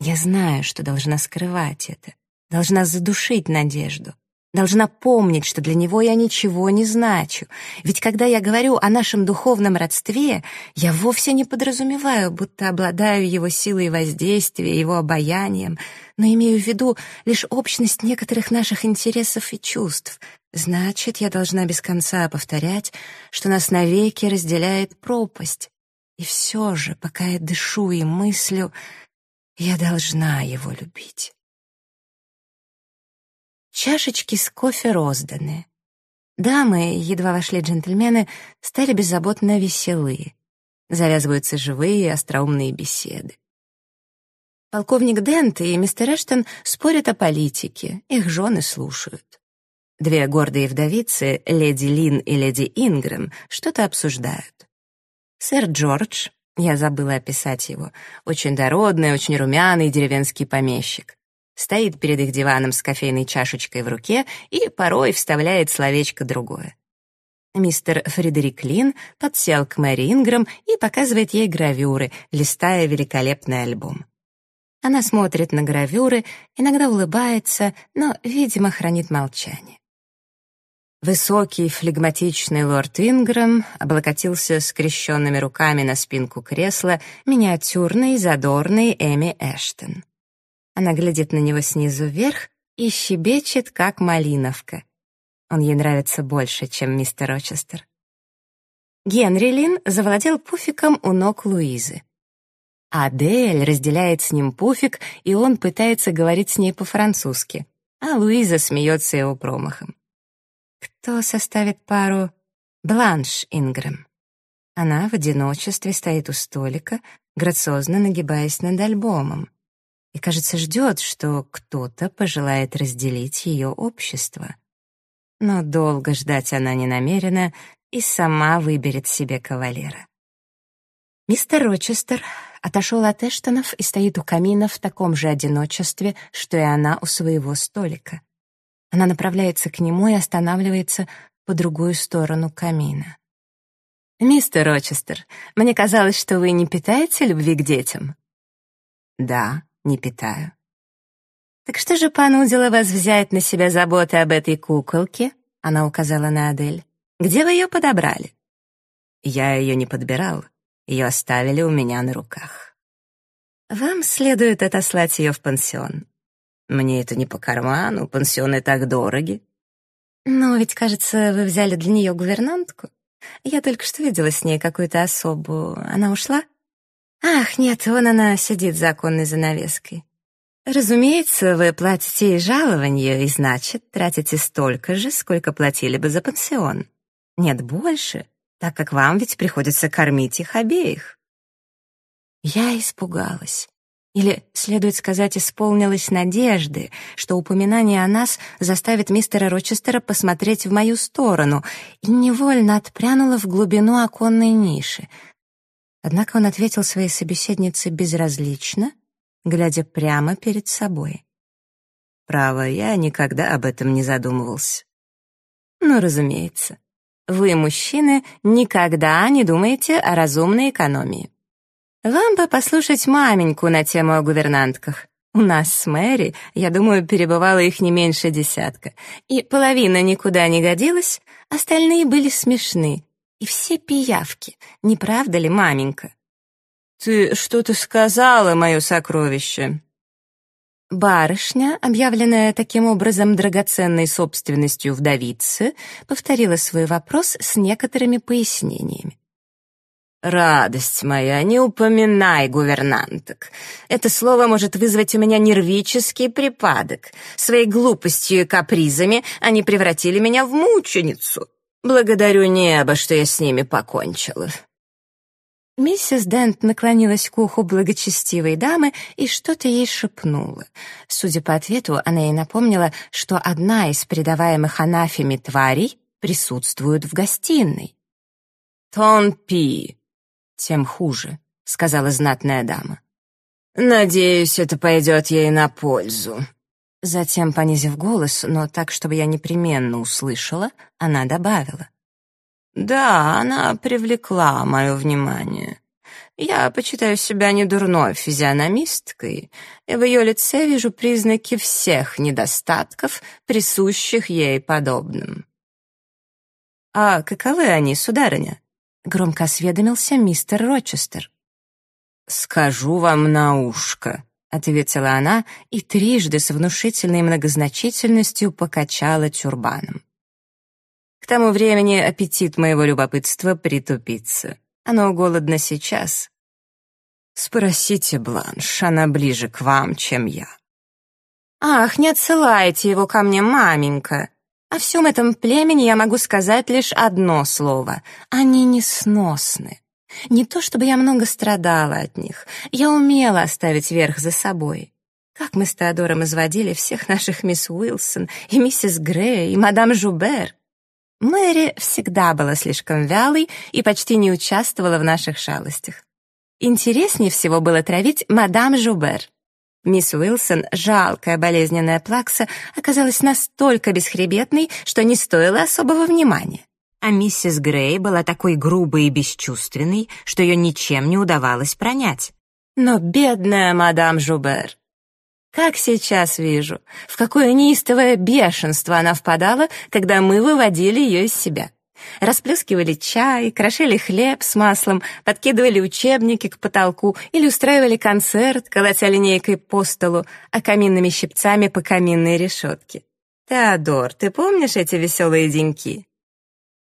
A: Я знаю, что должна скрывать это, должна задушить надежду. Должна помнить, что для него я ничего не значу. Ведь когда я говорю о нашем духовном родстве, я вовсе не подразумеваю, будто обладаю его силой воздействия, его обаянием, но имею в виду лишь общность некоторых наших интересов и чувств. Значит, я должна без конца повторять, что нас навеки разделяет пропасть. И все же, пока я дышу и мыслю, я должна его любить. Чашечки с кофе розданы. Дамы, едва вошли джентльмены, стали беззаботно веселые. Завязываются живые остроумные беседы. Полковник Дент и мистер Эштон спорят о политике, их жены слушают. Две гордые вдовицы, леди Лин и леди Ингрэм, что-то обсуждают. Сэр Джордж, я забыла описать его, очень дородный, очень румяный деревенский помещик стоит перед их диваном с кофейной чашечкой в руке и порой вставляет словечко другое. Мистер Фредерик Лин подсел к Мэри Инграм и показывает ей гравюры, листая великолепный альбом. Она смотрит на гравюры, иногда улыбается, но, видимо, хранит молчание. Высокий, флегматичный лорд Инграм облокотился скрещенными руками на спинку кресла миниатюрный, задорный Эми Эштон. Она глядит на него снизу вверх и щебечет, как малиновка. Он ей нравится больше, чем мистер Рочестер. Генри Лин завладел пуфиком у ног Луизы. Адель разделяет с ним пуфик, и он пытается говорить с ней по-французски, а Луиза смеется его промахом. Кто составит пару? Бланш Ингрэм. Она в одиночестве стоит у столика, грациозно нагибаясь над альбомом и, кажется, ждет, что кто-то пожелает разделить ее общество. Но долго ждать она не намерена и сама выберет себе кавалера. Мистер Рочестер отошел от Эштонов и стоит у камина в таком же одиночестве, что и она у своего столика. Она направляется к нему и останавливается по другую сторону камина. «Мистер Рочестер, мне казалось, что вы не питаете любви к детям?» «Да», не питаю. «Так что же понудило вас взять на себя заботы об этой куколке?» Она указала на Адель. «Где вы ее подобрали?» «Я ее не подбирал. Ее оставили у меня на руках». «Вам следует отослать ее в пансион». «Мне это не по карману, пансионы так дороги». «Но ведь, кажется, вы взяли для нее гувернантку. Я только что видела с ней какую-то особу. Она ушла?» Ах, нет, вон она сидит за оконной занавеской. Разумеется, вы платите ей жалование, и значит, тратите столько же, сколько платили бы за пансион. Нет больше, так как вам ведь приходится кормить их обеих. Я испугалась. Или, следует сказать, исполнилась надежды, что упоминание о нас заставит мистера Рочестера посмотреть в мою сторону, и невольно отпрянула в глубину оконной ниши, Однако он ответил своей собеседнице безразлично, глядя прямо перед собой. «Право, я никогда об этом не задумывался». «Ну, разумеется. Вы, мужчины, никогда не думаете о разумной экономии. Вам бы послушать маменьку на тему о гувернантках. У нас с Мэри, я думаю, перебывало их не меньше десятка, и половина никуда не годилась, остальные были смешны, и все пиявки. Не правда ли, маменька?»
B: «Ты что-то сказала, мое сокровище?»
A: Барышня, объявленная таким образом драгоценной собственностью вдовицы, повторила свой вопрос с некоторыми пояснениями.
B: «Радость моя, не упоминай гувернанток. Это слово может вызвать у меня нервический припадок. Своей глупостью и капризами они превратили меня в мученицу. Благодарю небо, что я с ними покончила».
A: Миссис Дент наклонилась к уху благочестивой дамы и что-то ей шепнула. Судя по ответу, она ей напомнила, что одна из предаваемых анафеми тварей присутствует в гостиной.
B: «Тон пи»,
A: «Тем хуже», — сказала знатная дама.
B: «Надеюсь, это пойдет ей на пользу».
A: Затем, понизив голос, но так, чтобы я непременно услышала, она добавила.
B: «Да, она привлекла мое внимание. Я почитаю себя недурной физиономисткой, и в ее лице вижу признаки всех недостатков, присущих ей подобным».
A: «А каковы они, сударыня?» — громко осведомился мистер Рочестер.
B: «Скажу вам на ушко», — ответила она и трижды с внушительной многозначительностью покачала тюрбаном. К тому времени аппетит моего любопытства притупится. Оно голодно сейчас. Спросите Бланш, она ближе к вам, чем я.
A: «Ах, не отсылайте его ко мне, маменька!» О всем этом племени я могу сказать лишь одно слово. Они несносны. Не то чтобы я много страдала от них. Я умела оставить верх за собой. Как мы с Теодором изводили всех наших мисс Уилсон и миссис Грей и мадам Жубер. Мэри всегда была слишком вялой и почти не участвовала в наших шалостях. Интереснее всего было травить мадам Жубер. Мисс Уилсон, жалкая болезненная плакса, оказалась настолько бесхребетной, что не стоила особого внимания. А миссис Грей была такой грубой и бесчувственной, что ее ничем не удавалось пронять. Но бедная мадам Жубер! Как сейчас вижу, в какое неистовое бешенство она впадала, когда мы выводили ее из себя. Расплескивали чай, крошили хлеб с маслом, подкидывали учебники к потолку или устраивали концерт, колотя линейкой по столу, а каминными щипцами по каминной решетке. «Теодор, ты помнишь эти веселые деньки?»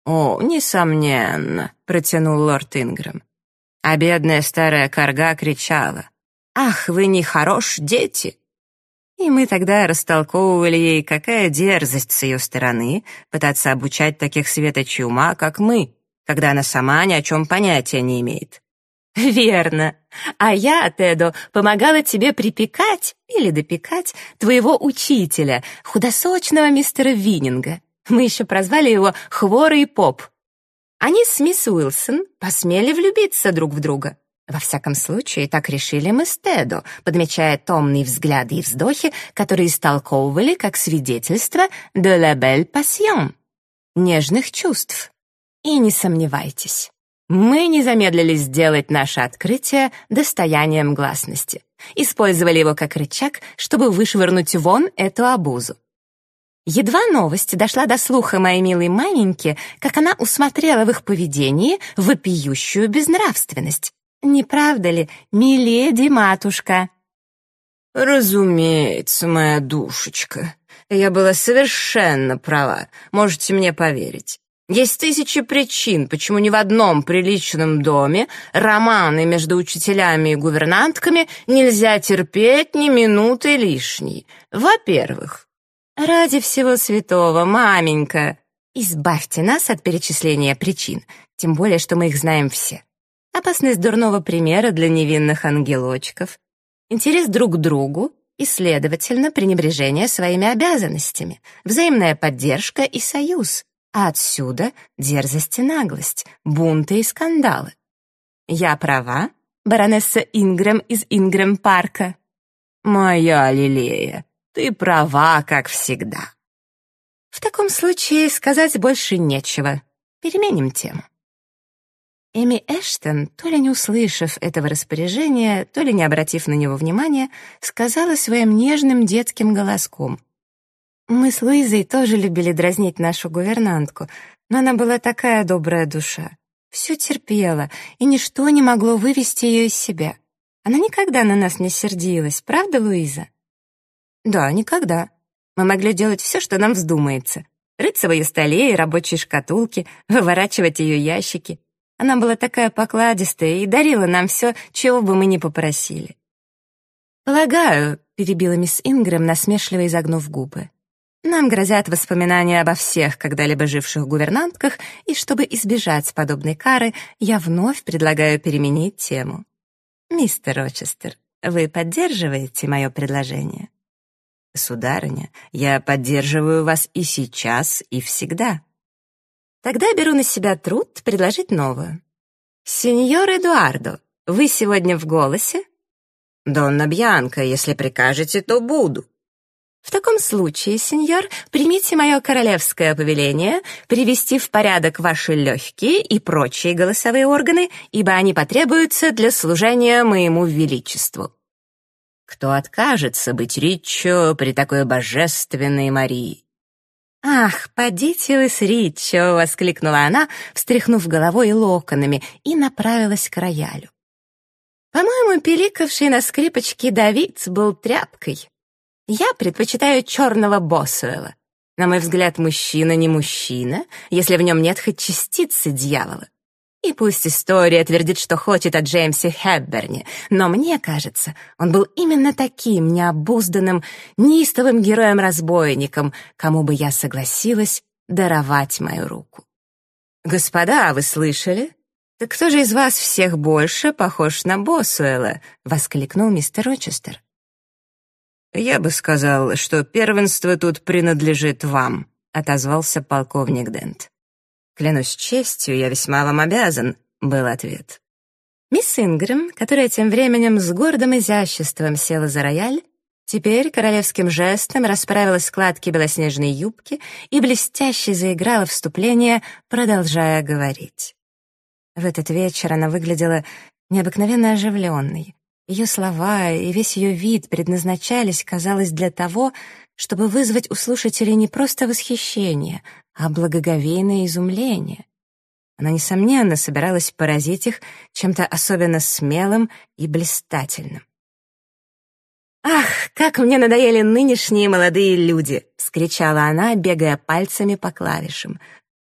B: «О, несомненно», — протянул лорд Ингрэм. А бедная старая корга кричала. «Ах, вы не хорош, дети! И мы тогда растолковывали ей, какая дерзость с ее стороны пытаться обучать таких светочей ума, как мы, когда она сама ни о чем понятия не имеет.
A: «Верно. А я, Тедо, помогала тебе припекать или допекать твоего учителя, худосочного мистера Виннинга. Мы еще прозвали его Хворый Поп. Они с мисс Уилсон посмели влюбиться друг в друга. Во всяком случае, так решили мы с Тедо, подмечая томные взгляды и вздохи, которые истолковывали как свидетельство «de la belle passion» — нежных чувств. И не сомневайтесь, мы не замедлили сделать наше открытие достоянием гласности. Использовали его как рычаг, чтобы вышвырнуть вон эту обузу. Едва новость дошла до слуха моей милой маменьки, как она усмотрела в их поведении вопиющую безнравственность. Не правда ли, миледи-матушка?»
B: «Разумеется, моя душечка. Я была совершенно права, можете мне поверить. Есть тысячи причин, почему ни в одном приличном доме романы между учителями и гувернантками нельзя терпеть ни минуты лишней. Во-первых,
A: ради всего святого, маменька, избавьте нас от перечисления причин, тем более, что мы их знаем все. Опасность дурного примера для невинных ангелочков, интерес друг к другу и, следовательно, пренебрежение своими обязанностями, взаимная поддержка и союз, а отсюда дерзость и наглость, бунты и скандалы. Я права, баронесса Ингрэм из Ингрэм-парка?
B: Моя Лилея, ты права, как всегда.
A: В таком случае сказать больше нечего. Переменим тему. Эми Эштон, то ли не услышав этого распоряжения, то ли не обратив на него внимания, сказала своим нежным детским голоском. Мы с Луизой тоже любили дразнить нашу гувернантку, но она была такая добрая душа. Все терпела, и ничто не могло вывести ее из себя. Она никогда на нас не сердилась, правда, Луиза? Да, никогда. Мы могли делать все, что нам вздумается. Рыться в ее столе и рабочей шкатулке, выворачивать ее ящики. Она была такая покладистая и дарила нам все, чего бы мы ни попросили. «Полагаю», — перебила мисс Ингрэм, насмешливо изогнув губы, «нам грозят воспоминания обо всех когда-либо живших гувернантках, и чтобы избежать подобной кары, я вновь предлагаю переменить тему. Мистер Рочестер, вы поддерживаете мое предложение?» «Сударыня, я поддерживаю вас и сейчас, и всегда». «Тогда беру на себя труд предложить новую. Сеньор Эдуардо, вы сегодня в голосе?» «Донна Бьянка, если прикажете, то буду». «В таком случае, сеньор, примите мое королевское повеление привести в порядок ваши легкие и прочие голосовые органы, ибо они потребуются для служения моему величеству». Кто откажется быть Риччо при такой божественной Марии? «Ах, подите вы с Риччо!» — воскликнула она, встряхнув головой и локонами, и направилась к роялю. По-моему, пиликавший на скрипочке Давид был тряпкой. Я предпочитаю черного Босуэла. На мой взгляд, мужчина не мужчина, если в нем нет хоть частицы дьявола. И пусть история твердит, что хочет о Джеймсе Хэбберне, но мне кажется, он был именно таким необузданным, неистовым героем-разбойником, кому бы я согласилась даровать мою руку. «Господа, вы слышали? Так кто же из вас всех больше похож на Босуэла?» — воскликнул мистер Рочестер. «Я бы сказал, что первенство тут принадлежит вам», — отозвался полковник Дент. «Клянусь честью, я весьма вам обязан», — был ответ. Мисс Ингрэм, которая тем временем с гордым изяществом села за рояль, теперь королевским жестом расправила складки белоснежной юбки и блестяще заиграла вступление, продолжая говорить. В этот вечер она выглядела необыкновенно оживленной. Ее слова и весь ее вид предназначались, казалось, для того, чтобы вызвать у слушателей не просто восхищение, а благоговейное изумление. Она, несомненно, собиралась поразить их чем-то особенно смелым и блистательным. «Ах, как мне надоели нынешние молодые люди!» — вскричала она, бегая пальцами по клавишам.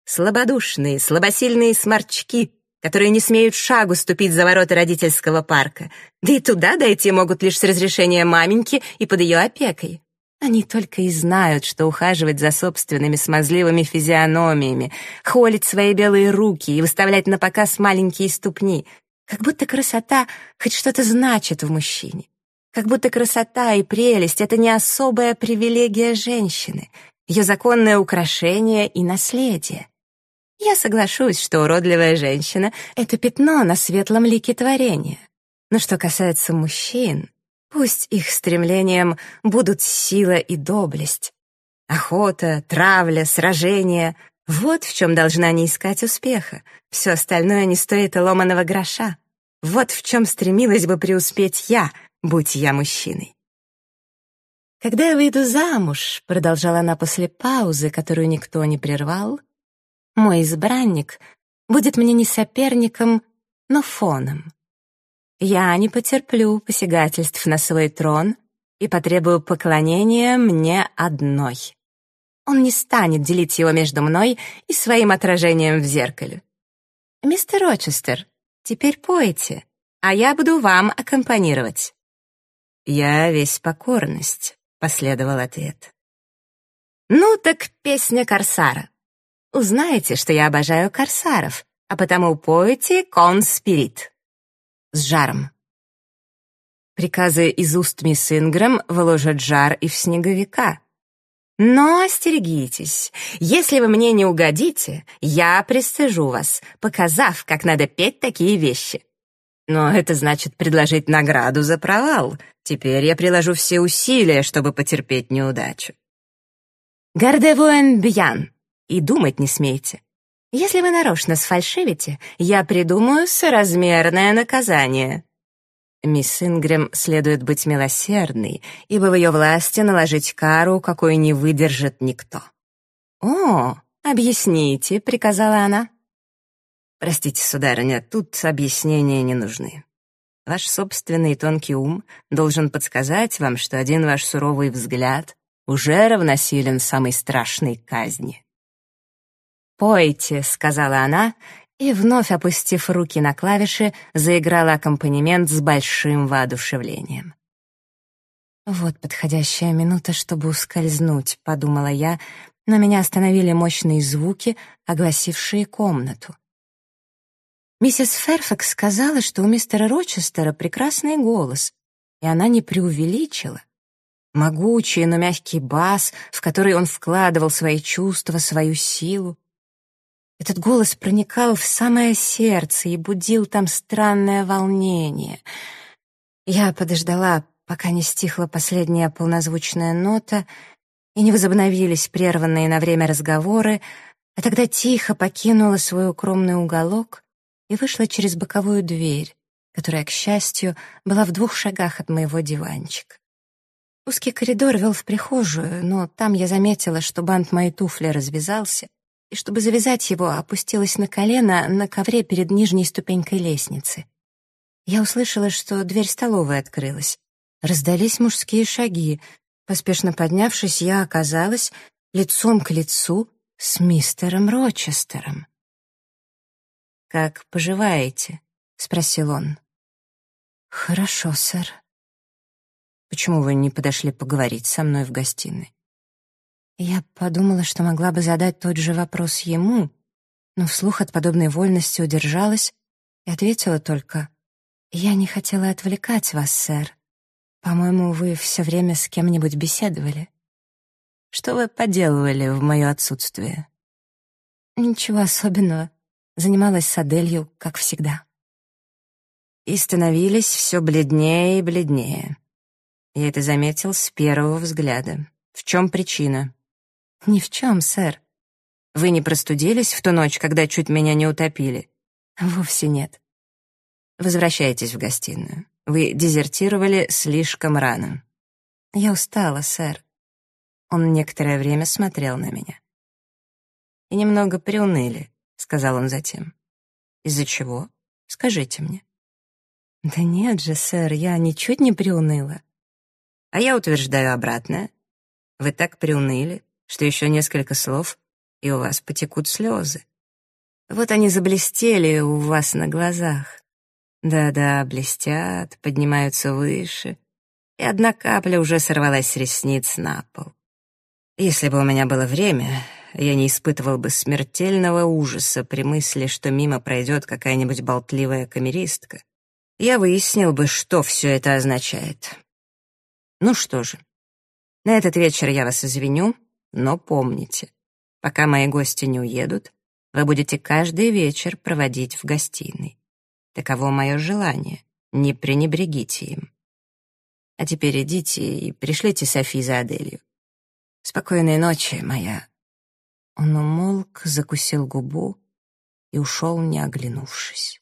A: «Слабодушные, слабосильные сморчки, которые не смеют шагу ступить за ворота родительского парка, да и туда дойти могут лишь с разрешения маменьки и под ее опекой. Они только и знают, что ухаживать за собственными смазливыми физиономиями, холить свои белые руки и выставлять на показ маленькие ступни, как будто красота хоть что-то значит в мужчине. Как будто красота и прелесть — это не особая привилегия женщины, ее законное украшение и наследие. Я соглашусь, что уродливая женщина — это пятно на светлом лике творения. Но что касается мужчин, Пусть их стремлением будут сила и доблесть. Охота, травля, сражения — вот в чем должна не искать успеха. Все остальное не стоит и ломаного гроша. Вот в чем стремилась бы преуспеть я, будь я мужчиной. «Когда я выйду замуж», — продолжала она после паузы, которую никто не прервал, «мой избранник будет мне не соперником, но фоном. Я не потерплю посягательств на свой трон и потребую поклонения мне одной. Он не станет делить его между мной и своим отражением в зеркале. «Мистер Рочестер, теперь пойте, а я буду вам аккомпанировать». «Я весь покорность», — последовал ответ. «Ну так песня Корсара. Узнаете, что я обожаю корсаров, а потому пойте «Кон Спирит» с жаром. Приказы из уст мисс Ингрэм вложат жар и в снеговика. Но остерегитесь, если вы мне не угодите, я пристыжу вас, показав, как надо петь такие вещи. Но это значит предложить награду за провал. Теперь я приложу все усилия, чтобы потерпеть неудачу. Гардевуэн бьян. И думать не смейте. Если вы нарочно сфальшивите, я придумаю соразмерное наказание».
B: Мисс Ингрэм следует быть милосердной, ибо в ее власти наложить кару, какой не выдержит никто.
A: «О, объясните», — приказала она.
B: «Простите, сударыня, тут объяснения не нужны. Ваш собственный тонкий ум должен подсказать вам, что один ваш суровый взгляд уже равносилен самой страшной казни».
A: «Пойте», — сказала она, и, вновь опустив руки на клавиши, заиграла аккомпанемент с большим воодушевлением. «Вот подходящая минута, чтобы ускользнуть», — подумала я, но меня остановили мощные звуки, огласившие комнату. Миссис Ферфакс сказала, что у мистера Рочестера прекрасный голос, и она не преувеличила. Могучий, но мягкий бас, в который он вкладывал свои чувства, свою силу. Этот голос проникал в самое сердце и будил там странное волнение. Я подождала, пока не стихла последняя полнозвучная нота и не возобновились прерванные на время разговоры, а тогда тихо покинула свой укромный уголок и вышла через боковую дверь, которая, к счастью, была в двух шагах от моего диванчика. Узкий коридор вел в прихожую, но там я заметила, что бант моей туфли развязался, и чтобы завязать его, опустилась на колено на ковре перед нижней ступенькой лестницы. Я услышала, что дверь столовой открылась. Раздались мужские шаги. Поспешно поднявшись, я оказалась лицом к лицу с мистером Рочестером.
B: «Как поживаете?» — спросил он.
A: «Хорошо, сэр».
B: «Почему вы не подошли поговорить со мной в гостиной?»
A: Я подумала, что могла бы задать тот же вопрос ему, но вслух от подобной вольности удержалась и ответила только «Я не хотела отвлекать вас, сэр. По-моему, вы все время с кем-нибудь беседовали».
B: «Что вы поделывали в мое отсутствие?»
A: «Ничего особенного. Занималась с Аделью, как всегда».
B: И становились все бледнее и бледнее. Я это заметил с первого взгляда. В чем причина?
A: «Ни в чем, сэр».
B: «Вы не простудились в ту ночь, когда чуть меня не утопили?»
A: «Вовсе нет».
B: «Возвращайтесь в гостиную. Вы дезертировали слишком рано».
A: «Я устала, сэр».
B: Он некоторое время смотрел на меня. «И немного приуныли», — сказал он затем. «Из-за чего? Скажите мне».
A: «Да нет же, сэр, я ничуть не приуныла».
B: «А я утверждаю обратное. Вы так приуныли, что еще несколько слов, и у вас потекут слезы. Вот они заблестели у вас на глазах. Да-да, блестят, поднимаются выше, и одна капля уже сорвалась с ресниц на пол. Если бы у меня было время, я не испытывал бы смертельного ужаса при мысли, что мимо пройдет какая-нибудь болтливая камеристка. Я выяснил бы, что все это означает. Ну что же, на этот вечер я вас извиню, но помните, пока мои гости не уедут, вы будете каждый вечер проводить в гостиной. Таково мое желание, не пренебрегите им. А теперь идите и пришлите Софи за Аделью. Спокойной ночи, моя. Он умолк, закусил губу и ушел, не оглянувшись.